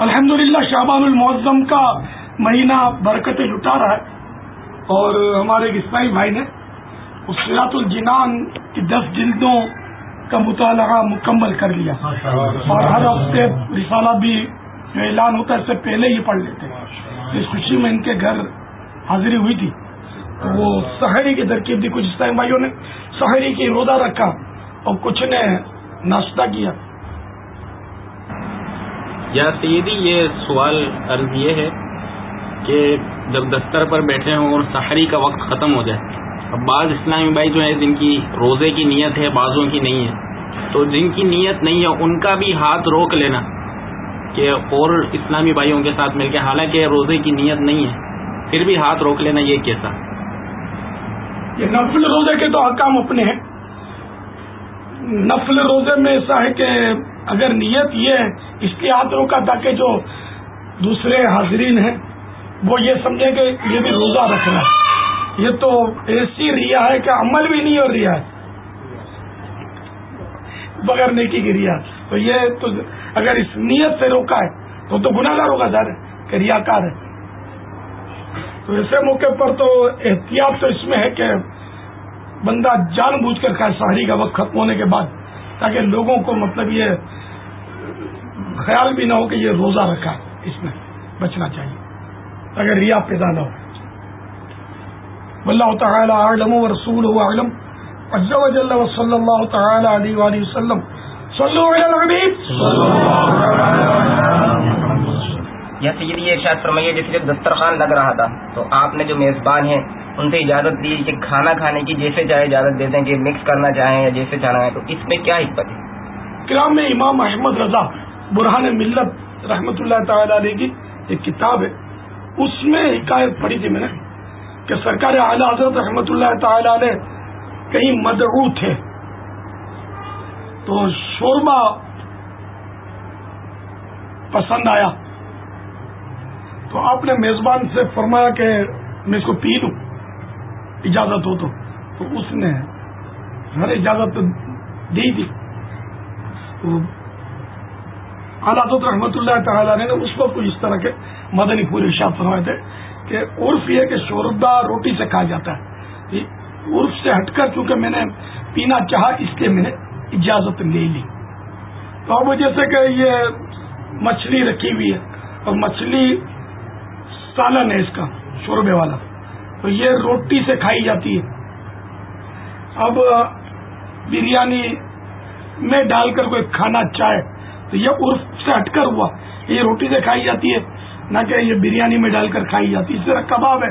الحمد للہ المعظم کا مہینہ برکت لٹا رہا ہے اور ہمارے اسماعیل بھائی نے سیرات الجنان کی دس جلدوں کا مطالعہ مکمل کر لیا۔ اور ہر ہفتے رسالہ بھی جو اعلان ہوتا ہے، اس سے پہلے ہی پڑھ لیتے اس خوشی میں ان کے گھر حاضری ہوئی تھی۔ وہ سہری کی ترکیب دی کچھ اسلام بھائیوں نے سہری کی روزہ رکھا اور کچھ نے ناشتہ کیا۔ یا سیدی یہ سوال عرض یہ ہے کہ جب دستر پر بیٹھے ہوں اور سحری کا وقت ختم ہو جائے، اب بعض اسلامی بھائی جو ہے جن کی روزے کی نیت ہے، بعضوں کی نہیں ہے۔ تو جن کی نیت نہیں ہے، ان کا بھی ہاتھ روک لینا کہ اور اسلامی بھائیوں کے ساتھ مل کے، حالانکہ روزے کی نیت نہیں ہے، پھر بھی ہاتھ روک لینا یہ کیسا؟ یہ نفل روزے کے تو حکام اپنے ہیں۔ نفل روزے میں ایسا ہے کہ اگر نیت یہ ہے اس لیے ہاتھ روکا تاکہ جو دوسرے حاضرین ہیں، وہ یہ سمجھیں کہ یہ بھی روزہ رکھنا ہے۔ یہ تو ایسی ریا ہے کہ عمل بھی نہیں ہو ریا ہے۔ بغیر نیکی کی ریا۔ تو یہ تو اگر اس نیت سے روکا ہے تو تو گناگار ہوگا ظاہر کہ ریا کار ہے۔ تو ایسے موقع پر تو احتیاط تو اس میں ہے کہ بندہ جان بوجھ کر کھائے سہری کا وقت ختم ہونے کے بعد، تاکہ لوگوں کو مطلب یہ خیال بھی نہ ہو کہ یہ روزہ رکھا اس میں بچنا چاہیے اگر ریا پیدا نہ ہو۔ اللہ تعالیٰ عالم و رسول و عالم وجل و صلی اللہ تعالیٰ علیہ وآلہ وسلم۔ صلو علی الحبیب یا سیدی یہ ارشاد فرمائیے جیسے جب دسترخوان لگ رہا تھا تو آپ نے جو میزبان ہیں ان سے اجازت دی کہ کھانا کھانے کی جیسے چاہے اجازت دے دیں کہ مکس کرنا چاہیں یا جیسے چاہنا ہے تو اس میں کیا حکمت ہے؟ کرام میں امام احمد رضا برہان ملت رحمت اللہ تعالی علیہ کی ایک کتاب ہے۔ اس میں حکایت پڑھی تھی میں نے کہ سرکار اعلی حضرت رحمت اللہ تعالی علیہ کہیں مدعو تھے۔ تو شوربا پسند آیا۔ تو آپ نے میزبان سے فرمایا کہ میں اس کو پی لوں، اجازت ہو تو۔ تو اس نے ہر اجازت دی تھی۔ حضرت رحمت اللہ تعالیٰ نے اس وقت کچھ اس طرح کے مدنی پوری شاپ فرمائے تھے کہ عرف یہ کہ شوربا روٹی سے کھا جاتا ہے۔ جی، عرف سے ہٹ کر چونکہ میں نے پینا چاہا، اس لیے میں نے اجازت لے لی۔ تو اب جیسے کہ یہ مچھلی رکھی ہوئی ہے، اور مچھلی سالن ہے اس کا، شوربے والا۔ تو یہ روٹی سے کھائی جاتی ہے۔ اب بریانی میں ڈال کر کوئی کھانا چاہے تو یہ عرف سے ہٹ کر ہوا۔ یہ روٹی سے کھائی جاتی ہے۔ نہ کہ یہ بریانی میں ڈال کر کھائی جاتی ہے۔ اس طرح کباب ہے۔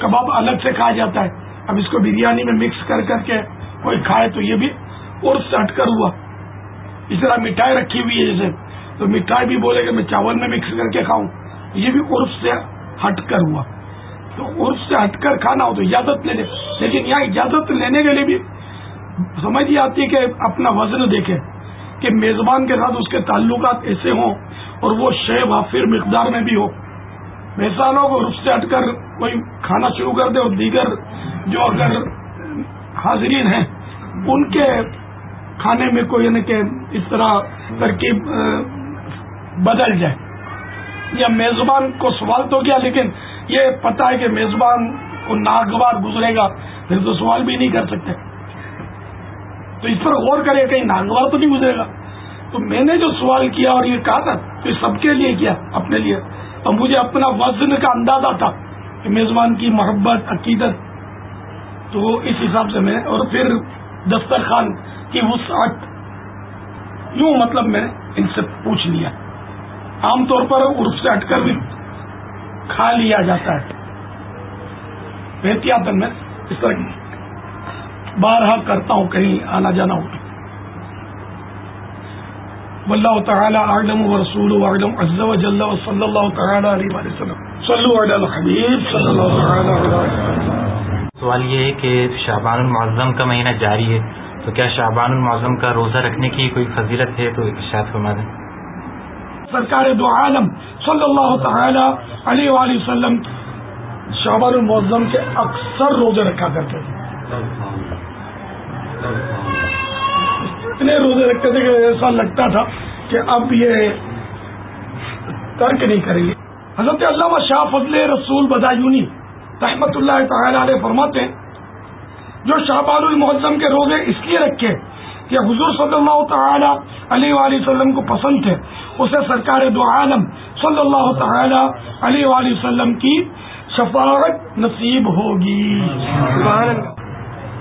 کباب الگ سے کھایا جاتا ہے۔ اب اس کو بریانی میں مکس کر کر کے کوئی کھائے تو یہ بھی عرف سے ہٹ کر ہوا۔ اس طرح مٹھائی رکھی ہوئی ہے جیسے۔ تو مٹھائی بھی بولے کہ میں چاول میں مکس کر کے کھاؤں۔ یہ بھی عرف سے ہٹ کر ہوا۔ تو عرف سے ہٹ کر کھانا ہو تو اجازت لے لے لیکن یہاں اجازت لینے کے لیے بھی سمجھ یہ آتی ہے کہ اپنا وزن دیکھے کہ میزبان کے ساتھ اس کے تعلقات ایسے ہوں اور وہ شے وافر مقدار میں بھی ہو۔ میزبانوں کو عرف سے ہٹ کر کوئی کھانا شروع کر دے اور دیگر جو اگر حاضرین ہیں، ان کے کھانے میں کوئی یعنی کہ اس طرح ترکیب بدل جائے۔ یا میزبان کو سوال تو کیا، لیکن یہ پتا ہے کہ میزبان کو ناگوار گزرے گا، پھر تو سوال بھی نہیں کر سکتے۔ تو اس پر غور کرے کہیں ناگوار تو نہیں گزرے گا؟ تو میں نے جو سوال کیا اور یہ کہا تھا تو سب کے لیے کیا، اپنے لیے اور مجھے اپنا وزن کا اندازہ تھا کہ میزبان کی محبت، عقیدت، تو اس حساب سے میں اور پھر دسترخوان کی وسعت، یوں مطلب میں ان سے پوچھ لیا۔ عام طور پر عرف سے ہٹ کر بھی کھا لیا جاتا ہے۔ احتیاط میں اس طرح بارہ کرتا ہوں کہیں آنا جانا ہو تو۔ واللہ تعالی اعلم و رسول اعلم عز و جل و صلی اللہ تعالی علیہ وسلم۔ صلو علی الحبیب صلی اللہ تعالی علیہ سوال یہ ہے کہ شعبان المعظم کا مہینہ جاری ہے تو کیا شعبان المعظم کا روزہ رکھنے کی کوئی فضیلت ہے؟ تو ارشاد فرما دیں سرکار دو عالم صلی اللہ تعالی علیہ وآلہ وسلم شعبان المعظم کے اکثر روزے رکھا کرتے تھے۔ اتنے روزے رکھتے تھے کہ ایسا لگتا تھا کہ اب یہ ترک نہیں کریں گے۔ حضرت علامہ شاہ فضل رسول بدایونی رحمت اللہ تعالی علیہ فرماتے ہیں، جو شاہبان المعظم کے روزے اس لیے رکھے کہ حضور صلی اللہ تعالی علیہ وآلہ وسلم کو پسند تھے، اسے سرکار دو عالم صلی اللہ تعالی علیہ وآلہ وسلم کی شفاعت نصیب ہوگی۔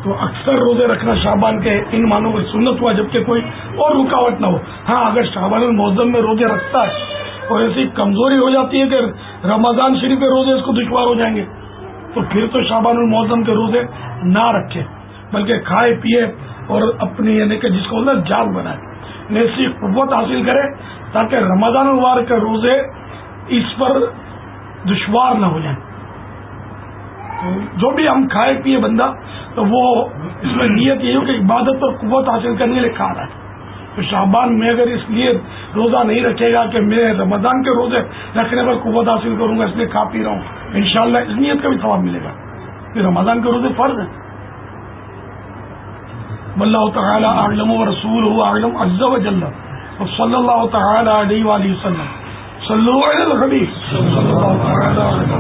تو اکثر روزے رکھنا شابان کے ان مانوں کی سنت ہوا، جبکہ کوئی اور رکاوٹ نہ ہو۔ ہاں اگر شابان المعظم میں روزے رکھتا ہے اور ایسی کمزوری ہو جاتی ہے کہ رمضان شریف کے روزے اس کو دشوار ہو جائیں گے۔ تو پھر تو شابان المعظم کے روزے نہ رکھے، بلکہ کھائے پیے اور اپنی یعنی کہ جس کو جال بنائے۔ ایسی قوت حاصل کرے تاکہ رمضان الوار کے روزے اس پر دشوار نہ ہو جائیں۔ جو بھی ہم کھائے پیے بندہ تو وہ اس میں نیت یہ ہو کہ عبادت اور قوت حاصل کرنے کے لیے کھا رہا ہے۔ تو شابان میں اگر اس لیے روزہ نہیں رکھے گا کہ میں رمضان کے روزے رکھنے پر قوت حاصل کروں گا، اس لیے کھا پی رہا ہوں، انشاءاللہ اس نیت کا بھی ثواب ملے گا۔ کہ رمضان کے روزے فرض ہیں۔ اللہ تعالیٰ عالم و رسول ہو عالم عز و جل صلی اللہ تعالیٰ علیہ وآلہ وسلم۔ صلی اللہ علیہ